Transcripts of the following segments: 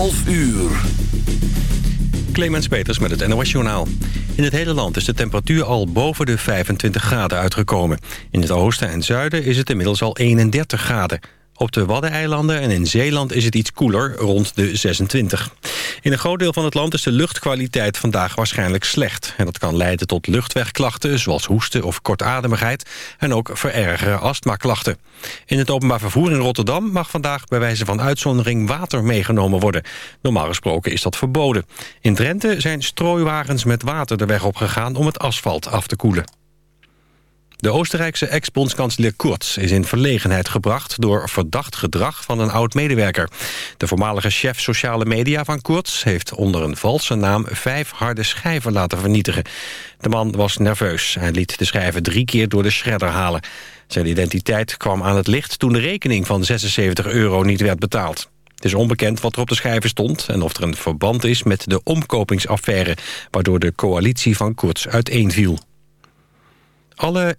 11 uur. Clemens Peters met het NOS Journaal. In het hele land is de temperatuur al boven de 25 graden uitgekomen. In het oosten en zuiden is het inmiddels al 31 graden. Op de Waddeneilanden en in Zeeland is het iets koeler, rond de 26. In een groot deel van het land is de luchtkwaliteit vandaag waarschijnlijk slecht. En dat kan leiden tot luchtwegklachten, zoals hoesten of kortademigheid... en ook verergere astmaklachten. In het openbaar vervoer in Rotterdam mag vandaag bij wijze van uitzondering water meegenomen worden. Normaal gesproken is dat verboden. In Drenthe zijn strooiwagens met water de weg opgegaan om het asfalt af te koelen. De Oostenrijkse ex-bondskanselier Kurz is in verlegenheid gebracht... door verdacht gedrag van een oud-medewerker. De voormalige chef sociale media van Kurz heeft onder een valse naam... vijf harde schijven laten vernietigen. De man was nerveus. Hij liet de schijven drie keer door de shredder halen. Zijn identiteit kwam aan het licht toen de rekening van 76 euro niet werd betaald. Het is onbekend wat er op de schijven stond... en of er een verband is met de omkopingsaffaire... waardoor de coalitie van Kurz uiteenviel. Alle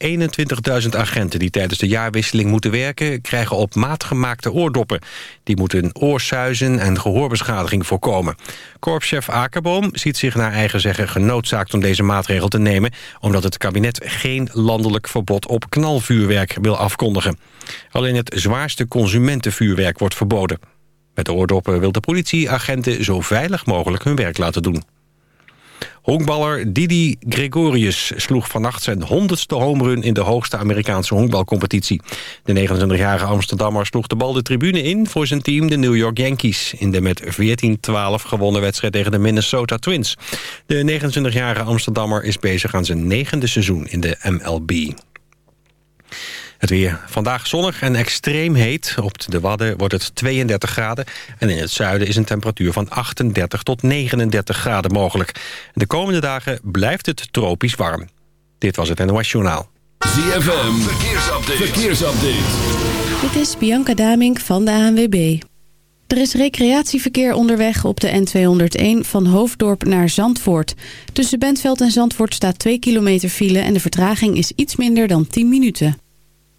21.000 agenten die tijdens de jaarwisseling moeten werken... krijgen op maat gemaakte oordoppen. Die moeten oorsuizen en gehoorbeschadiging voorkomen. Korpschef Akerboom ziet zich naar eigen zeggen genoodzaakt om deze maatregel te nemen... omdat het kabinet geen landelijk verbod op knalvuurwerk wil afkondigen. Alleen het zwaarste consumentenvuurwerk wordt verboden. Met de oordoppen wil de politie agenten zo veilig mogelijk hun werk laten doen. Honkballer Didi Gregorius sloeg vannacht zijn honderdste homerun... in de hoogste Amerikaanse honkbalcompetitie. De 29-jarige Amsterdammer sloeg de bal de tribune in... voor zijn team, de New York Yankees... in de met 14-12 gewonnen wedstrijd tegen de Minnesota Twins. De 29-jarige Amsterdammer is bezig aan zijn negende seizoen in de MLB. Het weer. Vandaag zonnig en extreem heet. Op de Wadden wordt het 32 graden. En in het zuiden is een temperatuur van 38 tot 39 graden mogelijk. De komende dagen blijft het tropisch warm. Dit was het NOS Journaal. ZFM. Verkeersupdate. Verkeersupdate. Dit is Bianca Damink van de ANWB. Er is recreatieverkeer onderweg op de N201 van Hoofddorp naar Zandvoort. Tussen Bentveld en Zandvoort staat 2 kilometer file... en de vertraging is iets minder dan 10 minuten.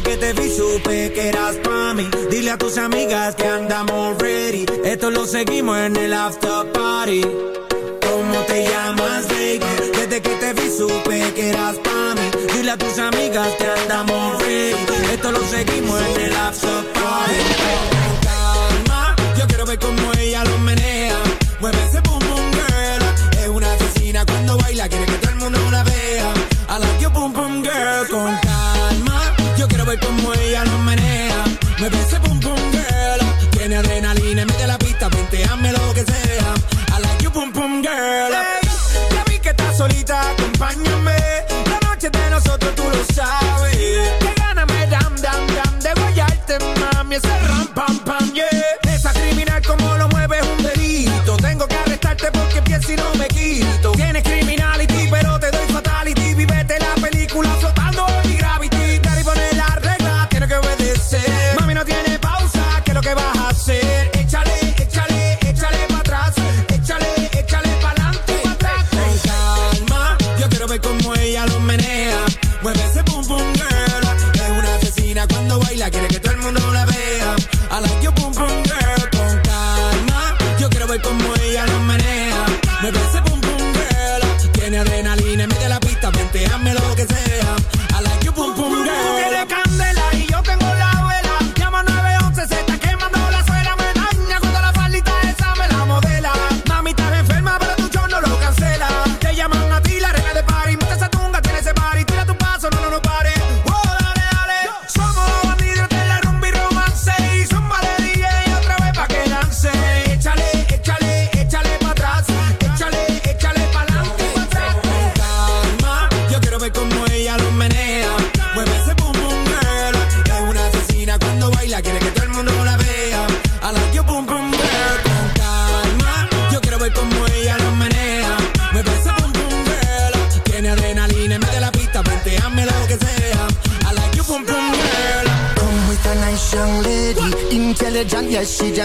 Desde que te vi supe que eras pa' mí. Dile a tus amigas que andamos ready. Esto lo seguimos en el after party. ¿Cómo te llamas, baby? Desde que te vi supe que eras pa' mí. Dile a tus amigas que andamos ready. Esto lo seguimos en el after party. Calma, yo quiero ver cómo ella lo menea. Mueve ese boom boom girl. Es una asesina cuando baila, quiere que todo Mueve ese pum pum girl. Tiene adrenalina, mete la pista, hazme lo que sea. I like you pum pum girl. Hey, ya vi que estás solita, acompáñame. La noche de nosotros tú lo sabes que sea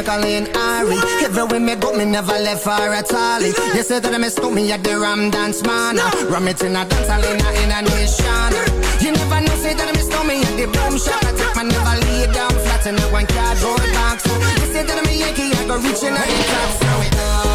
Colleen Ari. Everywhere me go, me never left for a tally. You said that I missed me at the Ram Dance Man. Ram it in a dance, I in a nation. You never know, say that I missed me at the Boom Shop. I take my never lay down flat in a one cardboard box. You said that I'm a Yankee, I go reaching out the top. So it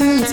turns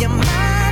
you when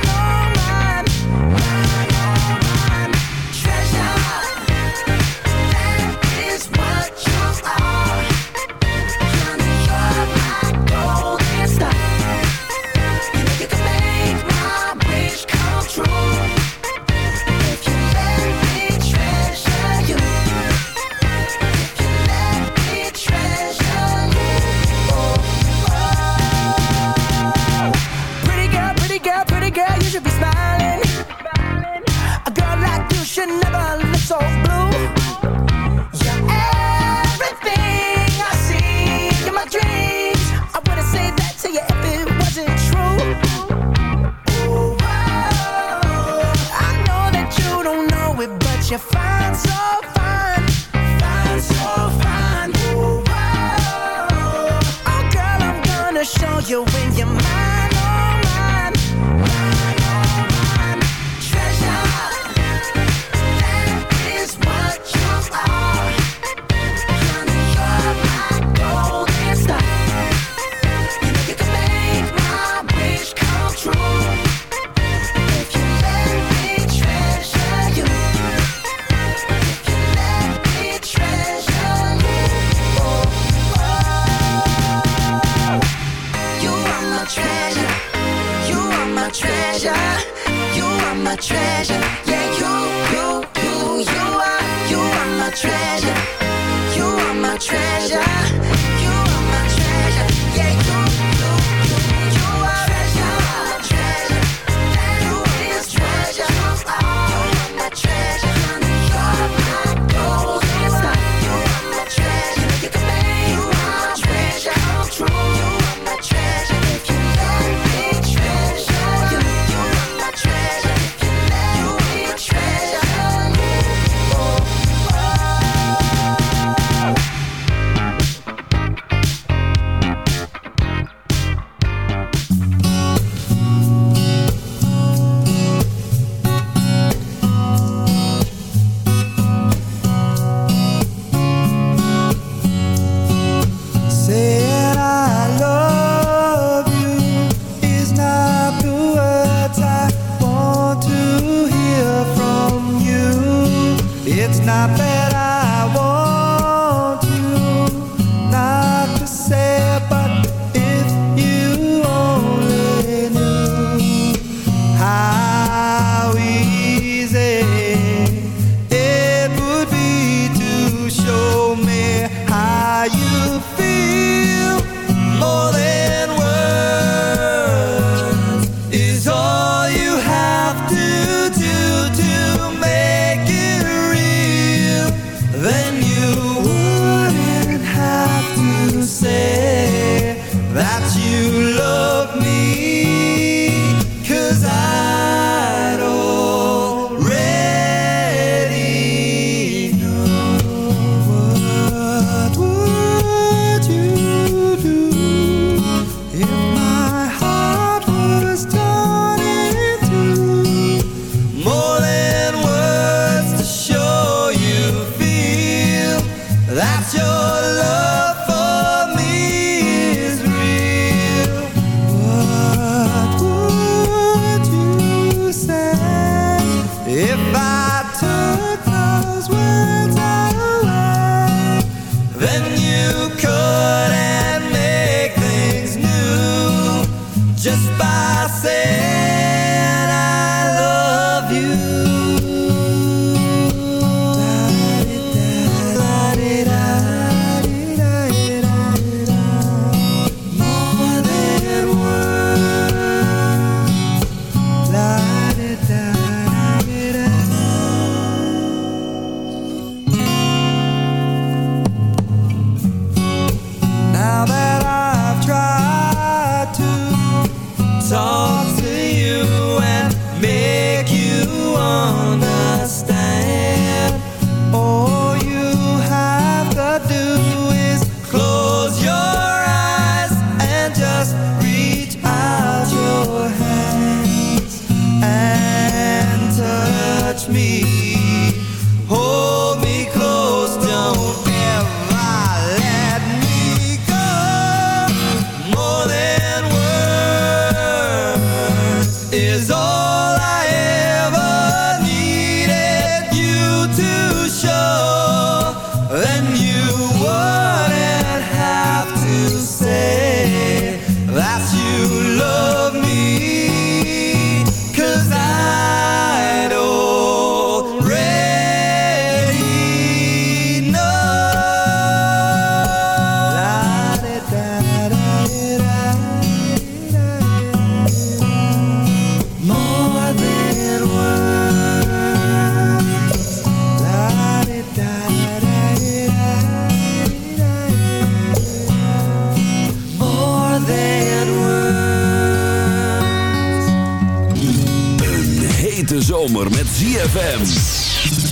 zomer met ZFM.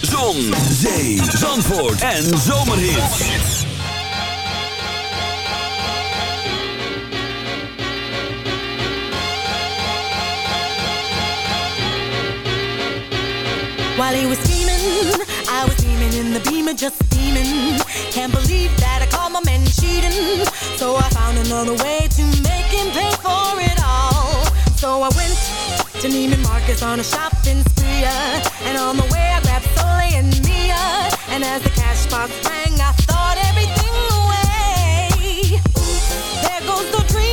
Zon, zee, zandvoort en zomerhit. While he was steaming, I was steaming in the beamer, just steaming. Can't believe that I caught my man cheating. So I found another way to make him pay for it all. So I went to Neiman Marcus on a shopping spree ya. And on the way, I grabbed Soleil and Mia. And as the cash box rang, I thought everything away. There goes the dream.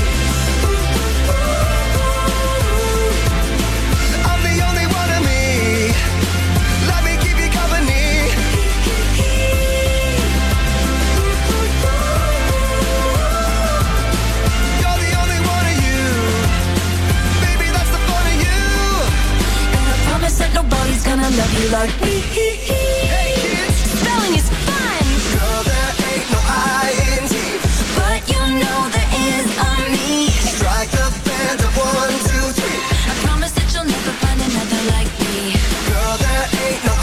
love you like we. Hey kids, spelling is fun. Girl, there ain't no but you know there is on me. Strike the band one, two, three. I promise that you'll never find another like me. Girl, there ain't no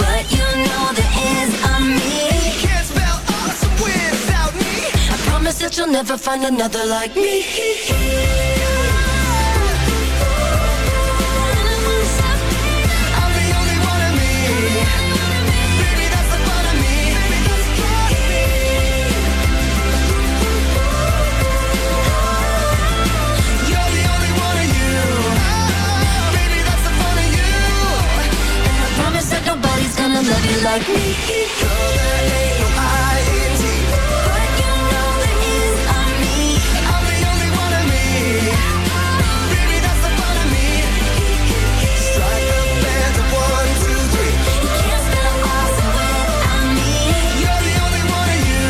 but you know there is on me. Can't spell awesome without me. I promise that you'll never find another like me. Gonna love you like me. Girl, there ain't no I-N-G. But you know there is on me. I'm the only one of me. Baby, that's the fun of me. Strike the band one, two, three. Can't me. You're the only one of you.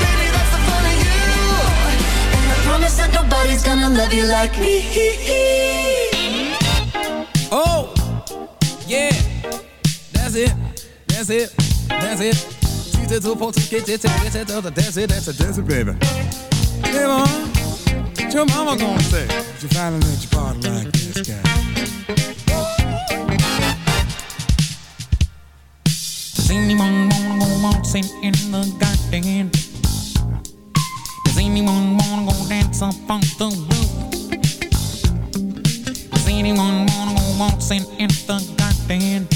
Baby, that's the fun of you. And I promise that nobody's gonna love you like me. That's it, that's it. Two to two folks get it, get it, that's it, that's it, that's it, baby. Hey, mom, what your mama gonna say? If you finally let your body like this guy. Does anyone wanna go waltzing in the garden? Does anyone wanna go dance up on the roof? Does anyone wanna go waltzing in the garden?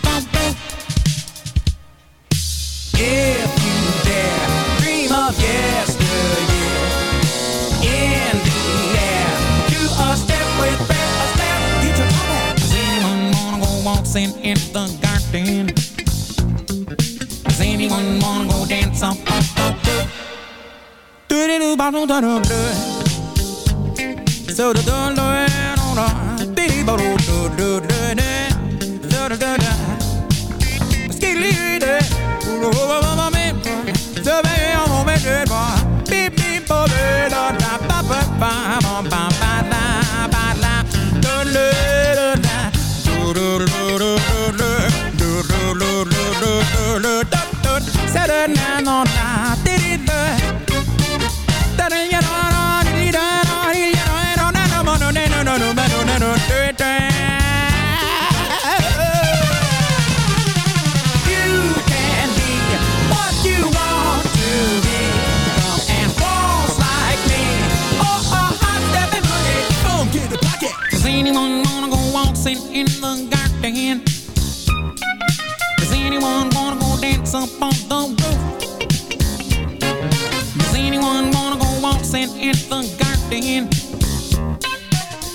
If you dare dream of yesteryear in the air, do a step with breath, a step, get your mama. Does anyone wanna go waltzing in the garden? Does anyone wanna go dance up on the roof? Do do do ba do do do. So do do do do do. Do do do do do. Do do do do. Oh. The garden?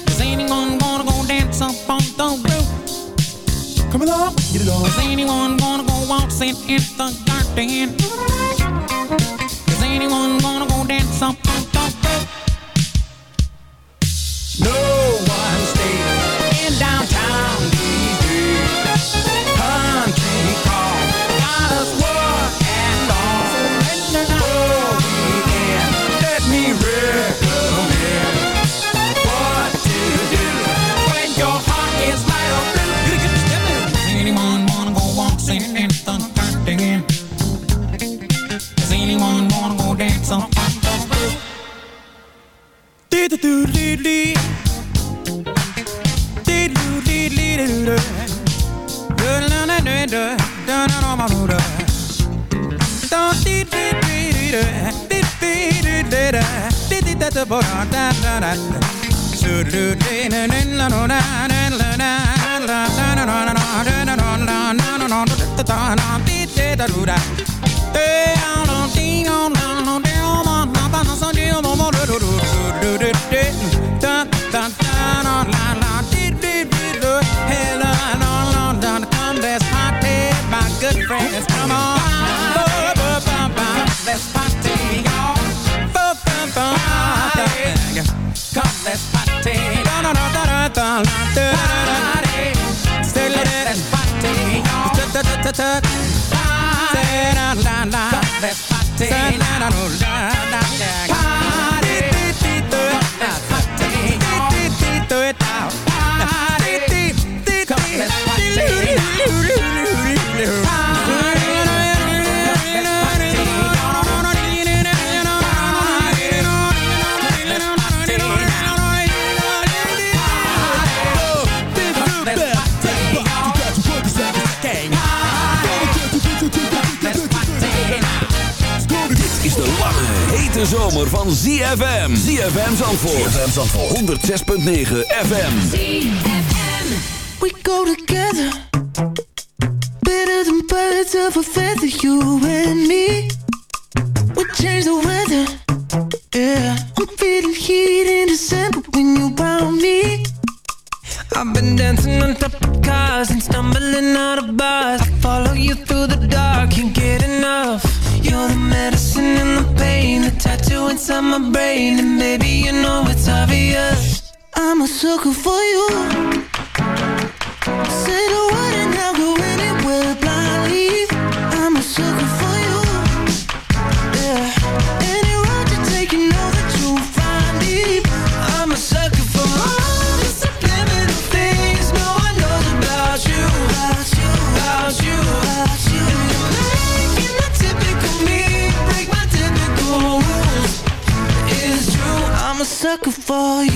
Does anyone wanna go dance up on the roof? Come along, get it on. Does anyone wanna go waltzing in the garden? ta ta. Say hete zomer van ZFM. ZFM Zandvoort. ZFM Zandvoort. 106.9 FM. ZFM. We go together. Better than birds of a feather, you and me. We change the weather. Yeah. I'm feeling heat in December when you found me. I've been dancing on top of cars and stumbling out of bars. I follow you through the inside my brain And baby, you know it's obvious. I'm a sucker for you. Say the word and I'll go anywhere. sucker for you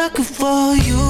sucker for you.